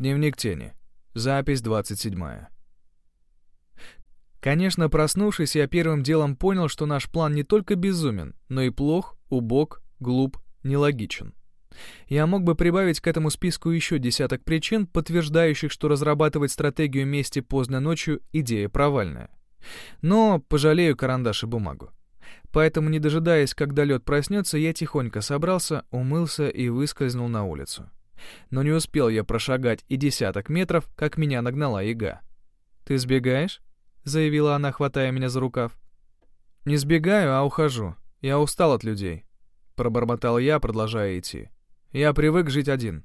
Дневник тени. Запись 27. Конечно, проснувшись, я первым делом понял, что наш план не только безумен, но и плох, убог, глуп, нелогичен. Я мог бы прибавить к этому списку еще десяток причин, подтверждающих, что разрабатывать стратегию мести поздно ночью — идея провальная. Но пожалею карандаш и бумагу. Поэтому, не дожидаясь, когда лед проснется, я тихонько собрался, умылся и выскользнул на улицу. Но не успел я прошагать и десяток метров, как меня нагнала яга. «Ты сбегаешь?» — заявила она, хватая меня за рукав. «Не сбегаю, а ухожу. Я устал от людей», — пробормотал я, продолжая идти. «Я привык жить один».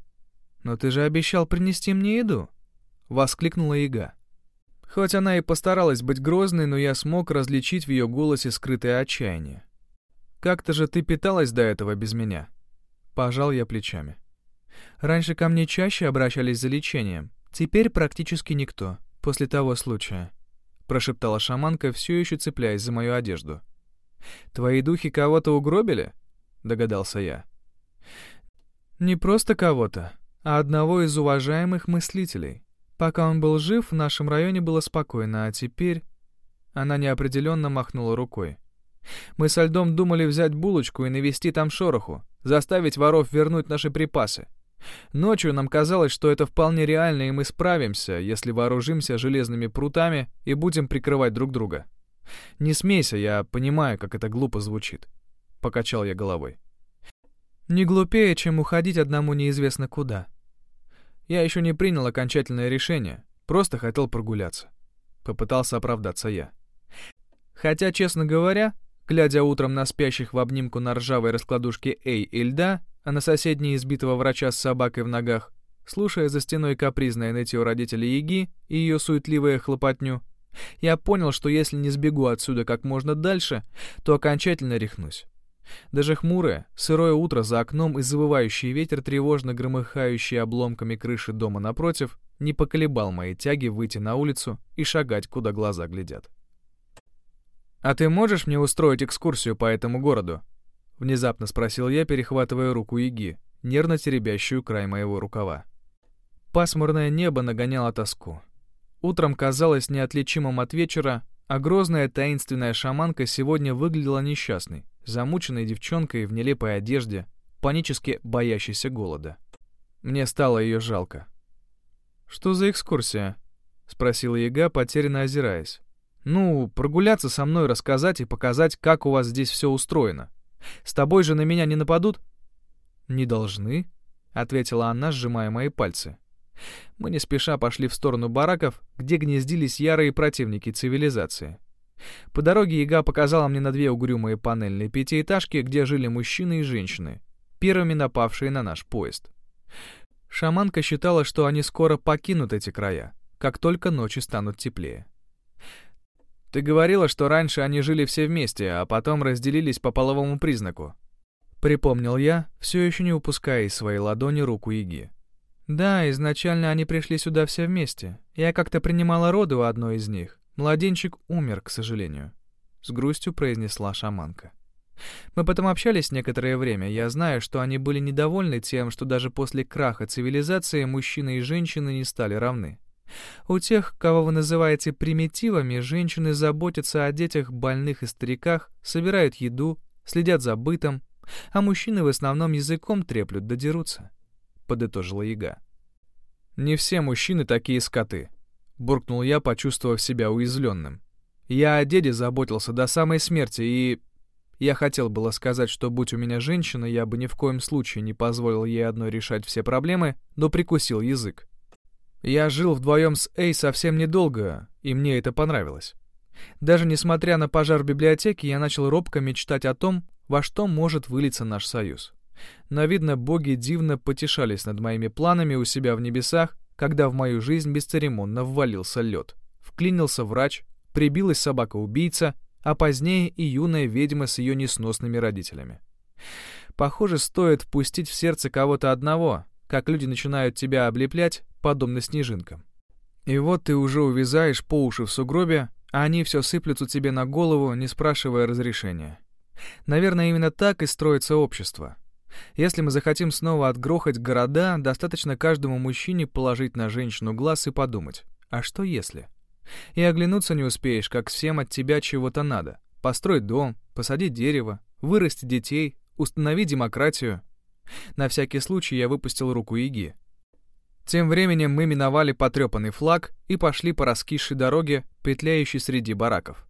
«Но ты же обещал принести мне еду», — воскликнула яга. Хоть она и постаралась быть грозной, но я смог различить в ее голосе скрытое отчаяние. «Как-то же ты питалась до этого без меня?» Пожал я плечами. Раньше ко мне чаще обращались за лечением, теперь практически никто, после того случая. — прошептала шаманка, все еще цепляясь за мою одежду. «Твои духи кого-то угробили?» — догадался я. «Не просто кого-то, а одного из уважаемых мыслителей. Пока он был жив, в нашем районе было спокойно, а теперь...» Она неопределенно махнула рукой. «Мы со льдом думали взять булочку и навести там шороху, заставить воров вернуть наши припасы. Ночью нам казалось, что это вполне реально, и мы справимся, если вооружимся железными прутами и будем прикрывать друг друга. Не смейся, я понимаю, как это глупо звучит. Покачал я головой. Не глупее, чем уходить одному неизвестно куда. Я еще не принял окончательное решение, просто хотел прогуляться. Попытался оправдаться я. Хотя, честно говоря, глядя утром на спящих в обнимку на ржавой раскладушке Эй и льда, а на соседней избитого врача с собакой в ногах, слушая за стеной капризное нытье родителей Яги и ее суетливое хлопотню, я понял, что если не сбегу отсюда как можно дальше, то окончательно рехнусь. Даже хмурое, сырое утро за окном и завывающий ветер, тревожно громыхающий обломками крыши дома напротив, не поколебал моей тяги выйти на улицу и шагать, куда глаза глядят. «А ты можешь мне устроить экскурсию по этому городу?» — внезапно спросил я, перехватывая руку Иги, нервно теребящую край моего рукава. Пасмурное небо нагоняло тоску. Утром казалось неотличимым от вечера, а грозная таинственная шаманка сегодня выглядела несчастной, замученной девчонкой в нелепой одежде, панически боящейся голода. Мне стало ее жалко. «Что за экскурсия?» — спросила Яга, потерянно озираясь. «Ну, прогуляться со мной, рассказать и показать, как у вас здесь все устроено. С тобой же на меня не нападут?» «Не должны», — ответила она, сжимая мои пальцы. Мы не спеша пошли в сторону бараков, где гнездились ярые противники цивилизации. По дороге Яга показала мне на две угрюмые панельные пятиэтажки, где жили мужчины и женщины, первыми напавшие на наш поезд. Шаманка считала, что они скоро покинут эти края, как только ночи станут теплее. Ты говорила, что раньше они жили все вместе, а потом разделились по половому признаку. Припомнил я, все еще не упуская из своей ладони руку Иги. Да, изначально они пришли сюда все вместе. Я как-то принимала роды у одной из них. Младенчик умер, к сожалению. С грустью произнесла шаманка. Мы потом общались некоторое время. Я знаю, что они были недовольны тем, что даже после краха цивилизации мужчины и женщины не стали равны. У тех, кого вы называете примитивами, женщины заботятся о детях, больных и стариках, собирают еду, следят за бытом, а мужчины в основном языком треплют да дерутся», — подытожила яга. «Не все мужчины такие скоты», — буркнул я, почувствовав себя уязвленным. «Я о деде заботился до самой смерти, и...» Я хотел было сказать, что будь у меня женщина, я бы ни в коем случае не позволил ей одной решать все проблемы, но прикусил язык. Я жил вдвоем с Эй совсем недолго, и мне это понравилось. Даже несмотря на пожар в библиотеке, я начал робко мечтать о том, во что может вылиться наш союз. Но, видно, боги дивно потешались над моими планами у себя в небесах, когда в мою жизнь бесцеремонно ввалился лед. Вклинился врач, прибилась собака-убийца, а позднее и юная ведьма с ее несносными родителями. Похоже, стоит впустить в сердце кого-то одного, как люди начинают тебя облеплять, подобно снежинкам. И вот ты уже увязаешь по уши в сугробе, а они все сыплются тебе на голову, не спрашивая разрешения. Наверное, именно так и строится общество. Если мы захотим снова отгрохать города, достаточно каждому мужчине положить на женщину глаз и подумать, а что если? И оглянуться не успеешь, как всем от тебя чего-то надо. Построить дом, посадить дерево, вырастить детей, установить демократию. На всякий случай я выпустил руку Иги. Тем временем мы миновали потрепанный флаг и пошли по раскисшей дороге, петляющей среди бараков.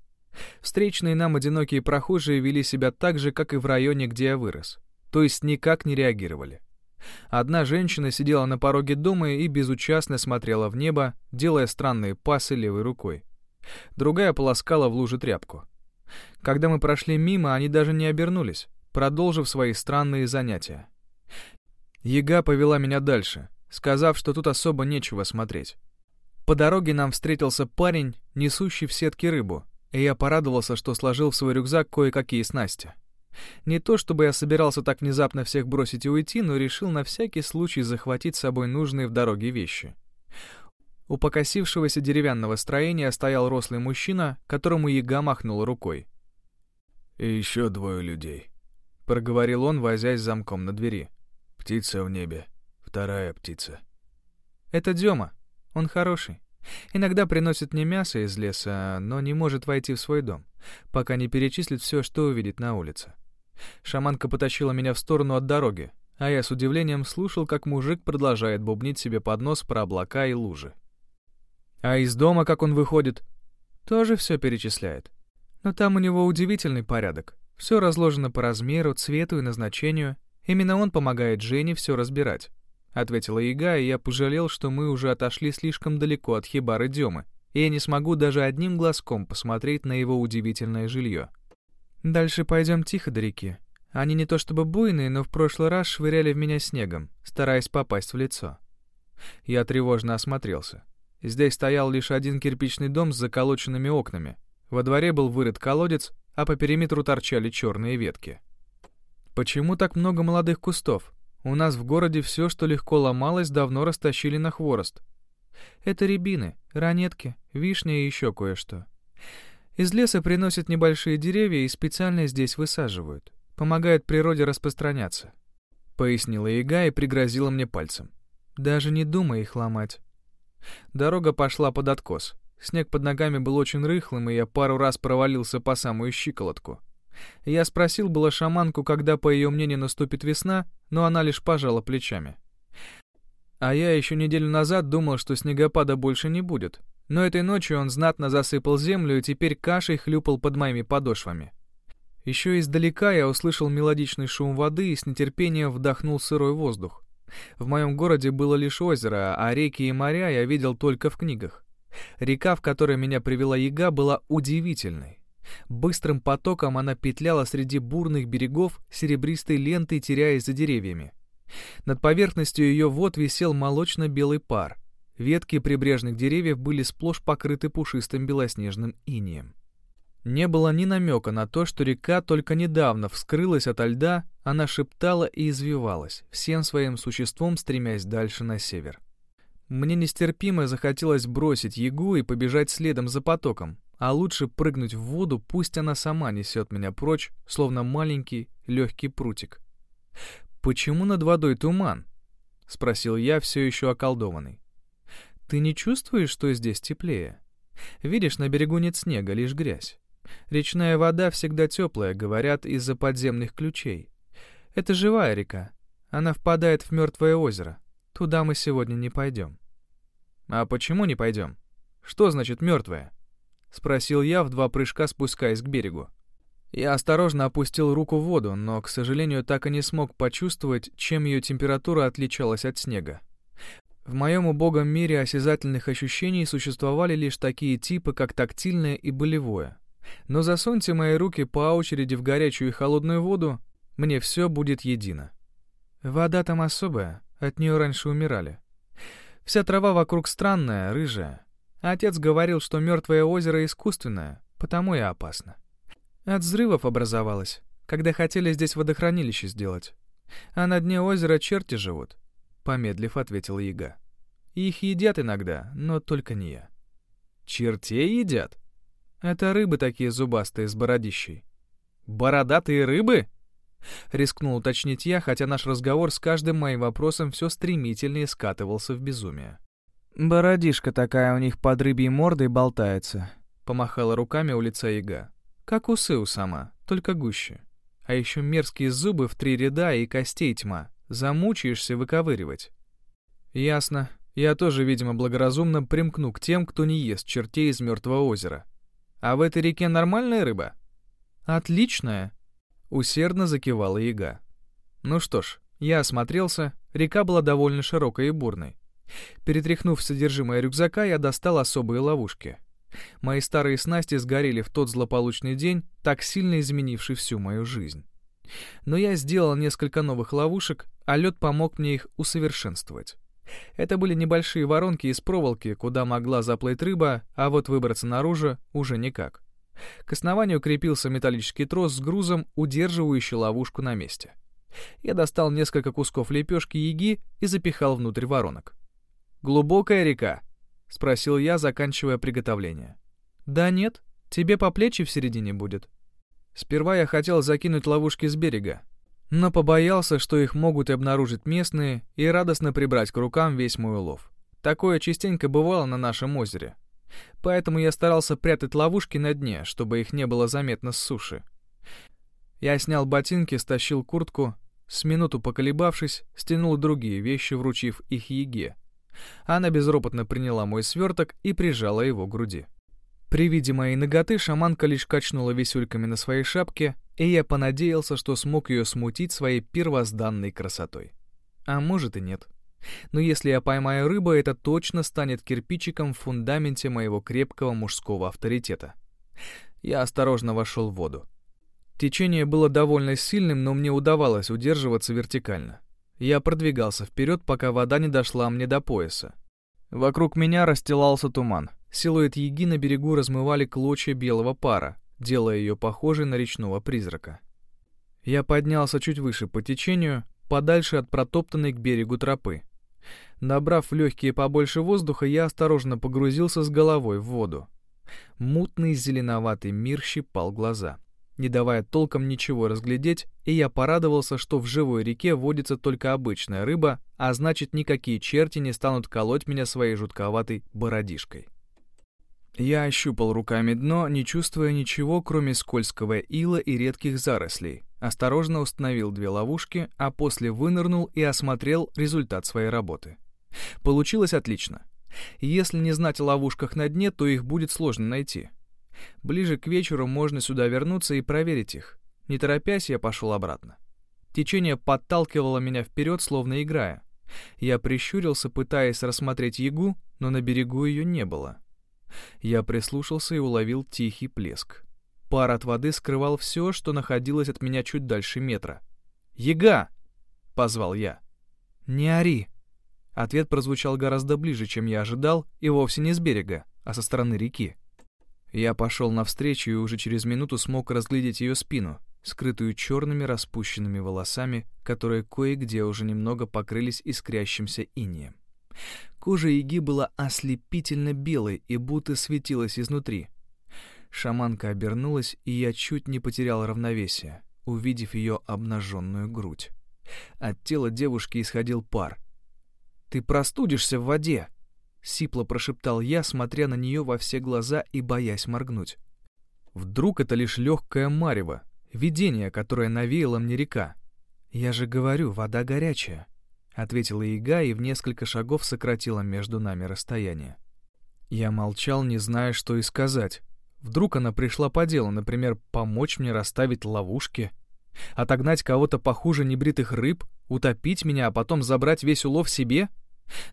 Встречные нам одинокие прохожие вели себя так же, как и в районе, где я вырос. То есть никак не реагировали. Одна женщина сидела на пороге дома и безучастно смотрела в небо, делая странные пасы левой рукой. Другая полоскала в луже тряпку. Когда мы прошли мимо, они даже не обернулись, продолжив свои странные занятия. Ега повела меня дальше, сказав, что тут особо нечего смотреть. По дороге нам встретился парень, несущий в сетке рыбу, и я порадовался, что сложил в свой рюкзак кое-какие снасти. Не то чтобы я собирался так внезапно всех бросить и уйти, но решил на всякий случай захватить с собой нужные в дороге вещи. У покосившегося деревянного строения стоял рослый мужчина, которому яга махнул рукой. «И еще двое людей», — проговорил он, возясь замком на двери. «Птица в небе, вторая птица». «Это Дема. Он хороший. Иногда приносит мне мясо из леса, но не может войти в свой дом, пока не перечислит все, что увидит на улице. Шаманка потащила меня в сторону от дороги, а я с удивлением слушал, как мужик продолжает бубнить себе под нос про облака и лужи. А из дома, как он выходит, тоже все перечисляет. Но там у него удивительный порядок. Все разложено по размеру, цвету и назначению. Именно он помогает Жене все разбирать. Ответила Яга, и я пожалел, что мы уже отошли слишком далеко от хибары Демы, и я не смогу даже одним глазком посмотреть на его удивительное жилье. Дальше пойдем тихо до реки. Они не то чтобы буйные, но в прошлый раз швыряли в меня снегом, стараясь попасть в лицо. Я тревожно осмотрелся. Здесь стоял лишь один кирпичный дом с заколоченными окнами. Во дворе был вырыт колодец, а по периметру торчали черные ветки. Почему так много молодых кустов? У нас в городе все, что легко ломалось, давно растащили на хворост. Это рябины, ранетки, вишня и еще кое-что. Из леса приносят небольшие деревья и специально здесь высаживают. Помогают природе распространяться. Пояснила яга и пригрозила мне пальцем. Даже не думай их ломать. Дорога пошла под откос. Снег под ногами был очень рыхлым, и я пару раз провалился по самую щиколотку. Я спросил было шаманку, когда, по ее мнению, наступит весна, но она лишь пожала плечами. А я еще неделю назад думал, что снегопада больше не будет, но этой ночью он знатно засыпал землю и теперь кашей хлюпал под моими подошвами. Еще издалека я услышал мелодичный шум воды и с нетерпением вдохнул сырой воздух. В моем городе было лишь озеро, а реки и моря я видел только в книгах. Река, в которой меня привела яга, была удивительной. Быстрым потоком она петляла среди бурных берегов, серебристой лентой теряясь за деревьями. Над поверхностью ее вод висел молочно-белый пар — Ветки прибрежных деревьев были сплошь покрыты пушистым белоснежным инием. Не было ни намека на то, что река только недавно вскрылась ото льда, она шептала и извивалась, всем своим существом стремясь дальше на север. Мне нестерпимо захотелось бросить ягу и побежать следом за потоком, а лучше прыгнуть в воду, пусть она сама несет меня прочь, словно маленький легкий прутик. «Почему над водой туман?» — спросил я, все еще околдованный. Ты не чувствуешь, что здесь теплее? Видишь, на берегу нет снега, лишь грязь. Речная вода всегда теплая, говорят, из-за подземных ключей. Это живая река. Она впадает в мертвое озеро. Туда мы сегодня не пойдем. А почему не пойдем? Что значит мертвое? Спросил я в два прыжка, спускаясь к берегу. Я осторожно опустил руку в воду, но, к сожалению, так и не смог почувствовать, чем ее температура отличалась от снега. В моем убогом мире осязательных ощущений существовали лишь такие типы, как тактильное и болевое. Но засуньте мои руки по очереди в горячую и холодную воду, мне все будет едино. Вода там особая, от нее раньше умирали. Вся трава вокруг странная, рыжая. Отец говорил, что мертвое озеро искусственное, потому и опасно. От взрывов образовалось, когда хотели здесь водохранилище сделать. А на дне озера черти живут помедлив ответила яга. Их едят иногда, но только не я. Чертей едят? Это рыбы такие зубастые с бородищей. Бородатые рыбы? Рискнул уточнить я, хотя наш разговор с каждым моим вопросом все стремительнее скатывался в безумие. «Бородишка такая у них под рыбьей мордой болтается», — помахала руками у лица яга. «Как усы у сама, только гуще. А еще мерзкие зубы в три ряда и костей тьма. Замучаешься выковыривать». «Ясно. Я тоже, видимо, благоразумно примкну к тем, кто не ест чертей из мертвого озера. А в этой реке нормальная рыба?» «Отличная!» — усердно закивала яга. Ну что ж, я осмотрелся, река была довольно широкой и бурной. Перетряхнув содержимое рюкзака, я достал особые ловушки. Мои старые снасти сгорели в тот злополучный день, так сильно изменивший всю мою жизнь. Но я сделал несколько новых ловушек, а лед помог мне их усовершенствовать. Это были небольшие воронки из проволоки, куда могла заплыть рыба, а вот выбраться наружу уже никак. К основанию крепился металлический трос с грузом, удерживающий ловушку на месте. Я достал несколько кусков лепешки яги и запихал внутрь воронок. «Глубокая река?» — спросил я, заканчивая приготовление. «Да нет, тебе по плечи в середине будет». Сперва я хотел закинуть ловушки с берега, но побоялся, что их могут обнаружить местные и радостно прибрать к рукам весь мой улов. Такое частенько бывало на нашем озере. Поэтому я старался прятать ловушки на дне, чтобы их не было заметно с суши. Я снял ботинки, стащил куртку, с минуту поколебавшись, стянул другие вещи, вручив их Еге, она безропотно приняла мой сверток и прижала его к груди. При виде моей ноготы шаманка лишь качнула висюльками на своей шапке, и я понадеялся, что смог ее смутить своей первозданной красотой. А может и нет. Но если я поймаю рыбу, это точно станет кирпичиком в фундаменте моего крепкого мужского авторитета. Я осторожно вошел в воду. Течение было довольно сильным, но мне удавалось удерживаться вертикально. Я продвигался вперед, пока вода не дошла мне до пояса. Вокруг меня расстилался туман. Силуэт яги на берегу размывали клочья белого пара, делая ее похожей на речного призрака. Я поднялся чуть выше по течению, подальше от протоптанной к берегу тропы. Набрав легкие побольше воздуха, я осторожно погрузился с головой в воду. Мутный зеленоватый мир щипал глаза не давая толком ничего разглядеть, и я порадовался, что в живой реке водится только обычная рыба, а значит, никакие черти не станут колоть меня своей жутковатой бородишкой. Я ощупал руками дно, не чувствуя ничего, кроме скользкого ила и редких зарослей. Осторожно установил две ловушки, а после вынырнул и осмотрел результат своей работы. Получилось отлично. Если не знать о ловушках на дне, то их будет сложно найти. Ближе к вечеру можно сюда вернуться и проверить их. Не торопясь, я пошел обратно. Течение подталкивало меня вперед, словно играя. Я прищурился, пытаясь рассмотреть ягу, но на берегу ее не было. Я прислушался и уловил тихий плеск. Пар от воды скрывал все, что находилось от меня чуть дальше метра. «Яга!» — позвал я. «Не ори!» Ответ прозвучал гораздо ближе, чем я ожидал, и вовсе не с берега, а со стороны реки. Я пошел навстречу и уже через минуту смог разглядеть ее спину, скрытую черными распущенными волосами, которые кое-где уже немного покрылись искрящимся инеем. Кожа Иги была ослепительно белой и будто светилась изнутри. Шаманка обернулась, и я чуть не потерял равновесие, увидев ее обнаженную грудь. От тела девушки исходил пар. «Ты простудишься в воде!» Сипло прошептал я, смотря на нее во все глаза и боясь моргнуть. Вдруг это лишь легкое марево, видение, которое навеяло мне река. «Я же говорю, вода горячая», — ответила Ига и в несколько шагов сократила между нами расстояние. Я молчал, не зная, что и сказать. Вдруг она пришла по делу, например, помочь мне расставить ловушки, отогнать кого-то похуже небритых рыб, утопить меня, а потом забрать весь улов себе —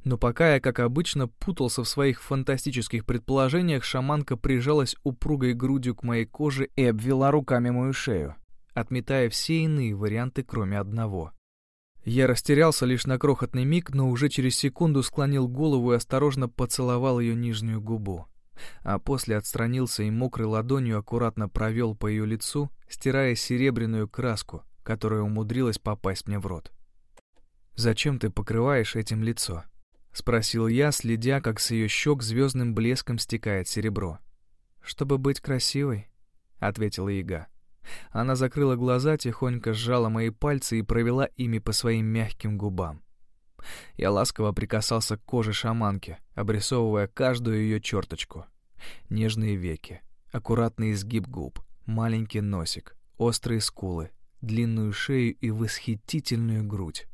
но пока я, как обычно, путался в своих фантастических предположениях, шаманка прижалась упругой грудью к моей коже и обвела руками мою шею, отметая все иные варианты, кроме одного. Я растерялся лишь на крохотный миг, но уже через секунду склонил голову и осторожно поцеловал ее нижнюю губу. А после отстранился и мокрой ладонью аккуратно провел по ее лицу, стирая серебряную краску, которая умудрилась попасть мне в рот. «Зачем ты покрываешь этим лицо?» — спросил я, следя, как с ее щек звездным блеском стекает серебро. «Чтобы быть красивой», — ответила Ига. Она закрыла глаза, тихонько сжала мои пальцы и провела ими по своим мягким губам. Я ласково прикасался к коже шаманки, обрисовывая каждую ее черточку. Нежные веки, аккуратный изгиб губ, маленький носик, острые скулы, длинную шею и восхитительную грудь.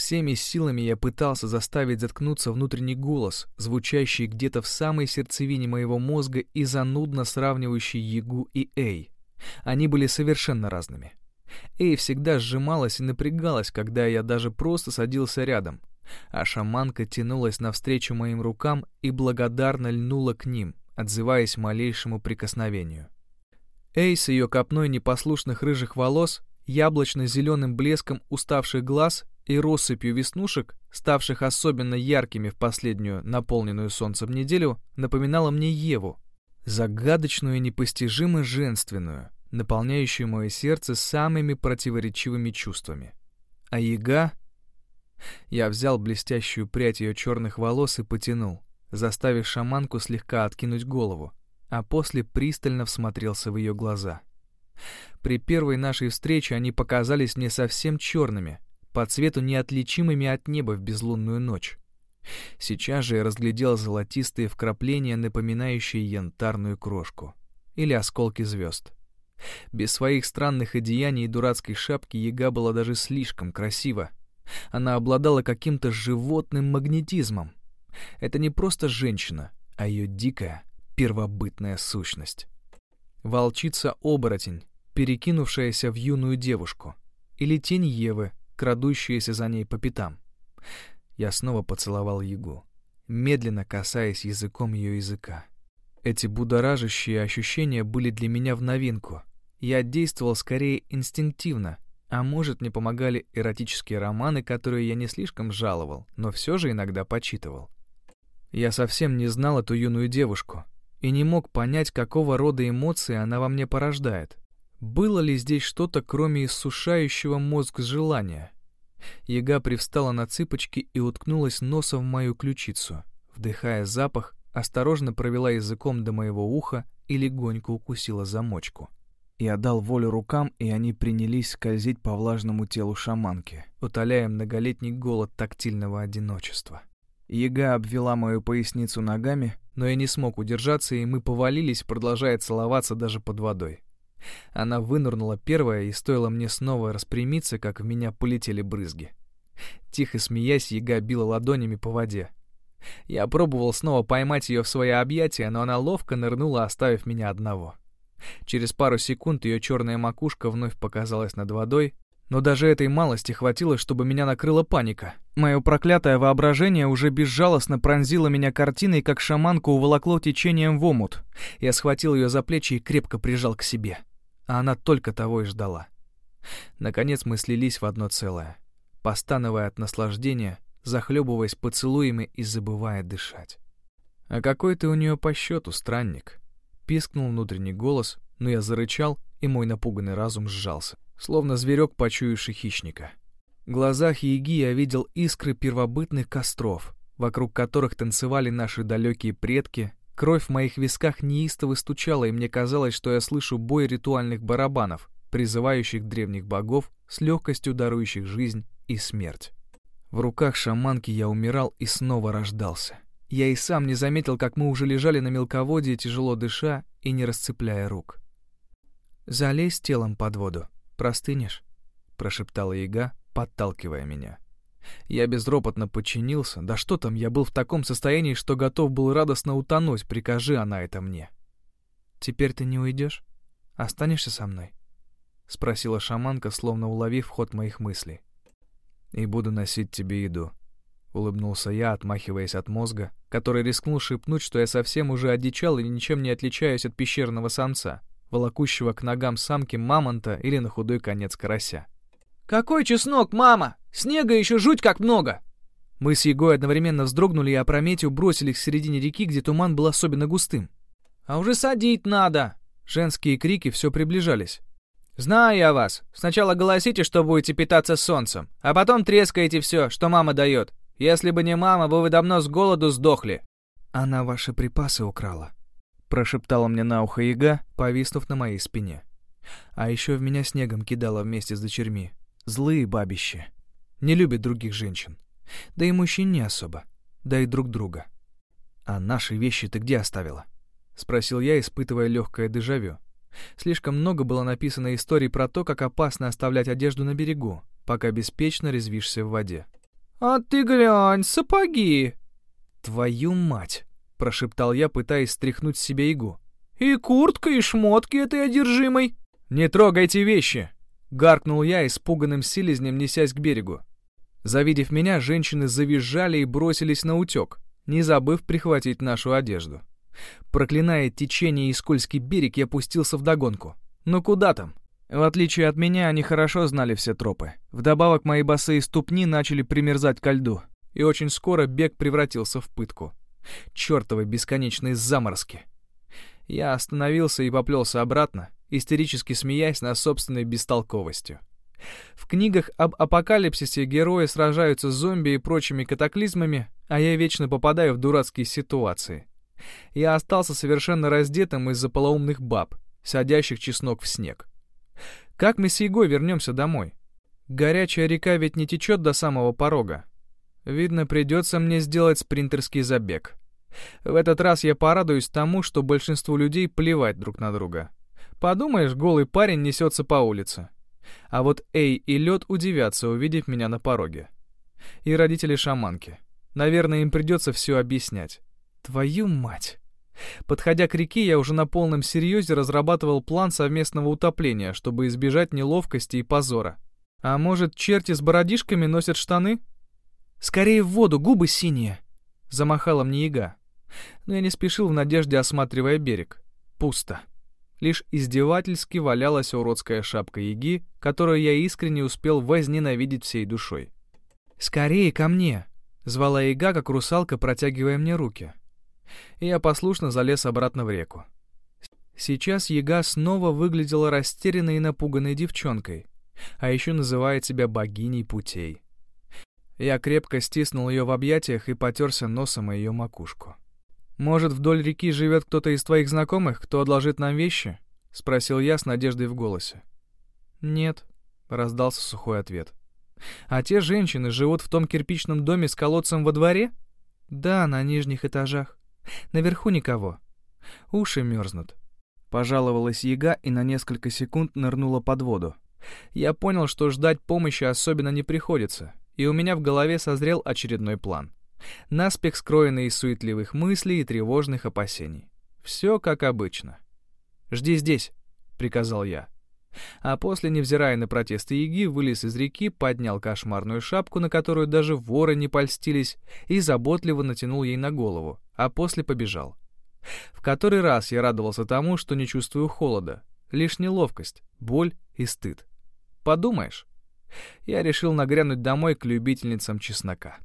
Всеми силами я пытался заставить заткнуться внутренний голос, звучащий где-то в самой сердцевине моего мозга и занудно сравнивающий Ягу и Эй. Они были совершенно разными. Эй всегда сжималась и напрягалась, когда я даже просто садился рядом, а шаманка тянулась навстречу моим рукам и благодарно льнула к ним, отзываясь малейшему прикосновению. Эй с ее копной непослушных рыжих волос, яблочно-зеленым блеском уставших глаз и россыпью веснушек, ставших особенно яркими в последнюю наполненную солнцем неделю, напоминала мне Еву, загадочную и непостижимо женственную, наполняющую мое сердце самыми противоречивыми чувствами. А яга... Я взял блестящую прядь ее черных волос и потянул, заставив шаманку слегка откинуть голову, а после пристально всмотрелся в ее глаза. При первой нашей встрече они показались мне совсем черными, по цвету неотличимыми от неба в безлунную ночь. Сейчас же я разглядел золотистые вкрапления, напоминающие янтарную крошку или осколки звезд. Без своих странных одеяний и дурацкой шапки яга была даже слишком красива. Она обладала каким-то животным магнетизмом. Это не просто женщина, а ее дикая, первобытная сущность. Волчица-оборотень, перекинувшаяся в юную девушку. Или тень Евы, крадущаяся за ней по пятам. Я снова поцеловал Ягу, медленно касаясь языком ее языка. Эти будоражащие ощущения были для меня в новинку — я действовал скорее инстинктивно, а может, мне помогали эротические романы, которые я не слишком жаловал, но все же иногда почитывал. Я совсем не знал эту юную девушку и не мог понять, какого рода эмоции она во мне порождает. Было ли здесь что-то, кроме иссушающего мозг желания? Яга привстала на цыпочки и уткнулась носом в мою ключицу. Вдыхая запах, осторожно провела языком до моего уха и легонько укусила замочку. Я дал волю рукам, и они принялись скользить по влажному телу шаманки, утоляя многолетний голод тактильного одиночества. Яга обвела мою поясницу ногами, но я не смог удержаться, и мы повалились, продолжая целоваться даже под водой. Она вынырнула первая, и стоило мне снова распрямиться, как в меня полетели брызги. Тихо смеясь, яга била ладонями по воде. Я пробовал снова поймать ее в свои объятия, но она ловко нырнула, оставив меня одного. Через пару секунд ее черная макушка вновь показалась над водой, но даже этой малости хватило, чтобы меня накрыла паника. Мое проклятое воображение уже безжалостно пронзило меня картиной, как шаманку уволокло течением в омут. Я схватил ее за плечи и крепко прижал к себе. А она только того и ждала. Наконец мы слились в одно целое, постановая от наслаждения, захлебываясь поцелуями и забывая дышать. «А какой ты у нее по счету, странник?» Пискнул внутренний голос, но я зарычал, и мой напуганный разум сжался, словно зверек, почуявший хищника. В глазах Яги я видел искры первобытных костров, вокруг которых танцевали наши далекие предки. Кровь в моих висках неистово стучала, и мне казалось, что я слышу бой ритуальных барабанов, призывающих древних богов, с легкостью дарующих жизнь и смерть. В руках шаманки я умирал и снова рождался. Я и сам не заметил, как мы уже лежали на мелководье, тяжело дыша и не расцепляя рук. «Залезь телом под воду, простынешь», — прошептала яга, подталкивая меня. Я безропотно подчинился, да что там, я был в таком состоянии, что готов был радостно утонуть, прикажи она это мне. «Теперь ты не уйдешь? Останешься со мной?» — спросила шаманка, словно уловив ход моих мыслей. «И буду носить тебе еду», — улыбнулся я, отмахиваясь от мозга, который рискнул шепнуть, что я совсем уже одичал и ничем не отличаюсь от пещерного самца, волокущего к ногам самки мамонта или на худой конец карася. «Какой чеснок, мама! Снега еще жуть как много!» Мы с Егой одновременно вздрогнули и опрометью бросились к середине реки, где туман был особенно густым. «А уже садить надо!» Женские крики все приближались. «Знаю я вас. Сначала голосите, что будете питаться солнцем, а потом трескаете все, что мама дает. Если бы не мама, бы вы давно с голоду сдохли». «Она ваши припасы украла», — прошептала мне на ухо яга, повиснув на моей спине. А еще в меня снегом кидало вместе с дочерьми. Злые бабищи. Не любят других женщин. Да и мужчин не особо. Да и друг друга. «А наши вещи ты где оставила?» — спросил я, испытывая легкое дежавю. Слишком много было написано историй про то, как опасно оставлять одежду на берегу, пока беспечно резвишься в воде. «А ты глянь, сапоги!» «Твою мать!» — прошептал я, пытаясь стряхнуть с себя игу. «И куртка, и шмотки этой одержимой!» «Не трогайте вещи!» — гаркнул я, испуганным силезнем несясь к берегу. Завидев меня, женщины завизжали и бросились на утек, не забыв прихватить нашу одежду. Проклиная течение и скользкий берег, я пустился вдогонку. Но куда там? В отличие от меня, они хорошо знали все тропы. Вдобавок, мои босые ступни начали примерзать ко льду, и очень скоро бег превратился в пытку. Чёртовы бесконечные заморозки. Я остановился и поплелся обратно, истерически смеясь над собственной бестолковостью. В книгах об апокалипсисе герои сражаются с зомби и прочими катаклизмами, а я вечно попадаю в дурацкие ситуации. Я остался совершенно раздетым из-за полоумных баб, садящих чеснок в снег. Как мы с Егой вернемся домой? Горячая река ведь не течет до самого порога. Видно, придется мне сделать спринтерский забег. В этот раз я порадуюсь тому, что большинству людей плевать друг на друга. Подумаешь, голый парень несется по улице. А вот Эй и Лед удивятся, увидев меня на пороге. И родители шаманки. Наверное, им придется все объяснять. Твою мать! Подходя к реке, я уже на полном серьезе разрабатывал план совместного утопления, чтобы избежать неловкости и позора. А может, черти с бородишками носят штаны? «Скорее в воду, губы синие!» Замахала мне яга. Но я не спешил в надежде, осматривая берег. Пусто. Лишь издевательски валялась уродская шапка яги, которую я искренне успел возненавидеть всей душой. «Скорее ко мне!» — звала яга, как русалка, протягивая мне руки и я послушно залез обратно в реку. Сейчас Яга снова выглядела растерянной и напуганной девчонкой, а еще называет себя богиней путей. Я крепко стиснул ее в объятиях и потерся носом о ее макушку. «Может, вдоль реки живет кто-то из твоих знакомых, кто одолжит нам вещи?» — спросил я с надеждой в голосе. «Нет», — раздался сухой ответ. «А те женщины живут в том кирпичном доме с колодцем во дворе?» «Да, на нижних этажах». Наверху никого. Уши мерзнут. Пожаловалась яга и на несколько секунд нырнула под воду. Я понял, что ждать помощи особенно не приходится, и у меня в голове созрел очередной план. Наспех скроенный из суетливых мыслей и тревожных опасений. Все как обычно. «Жди здесь», — приказал я. А после, невзирая на протесты Яги, вылез из реки, поднял кошмарную шапку, на которую даже воры не польстились, и заботливо натянул ей на голову, а после побежал. В который раз я радовался тому, что не чувствую холода, лишь неловкость, боль и стыд. Подумаешь, я решил нагрянуть домой к любительницам чеснока.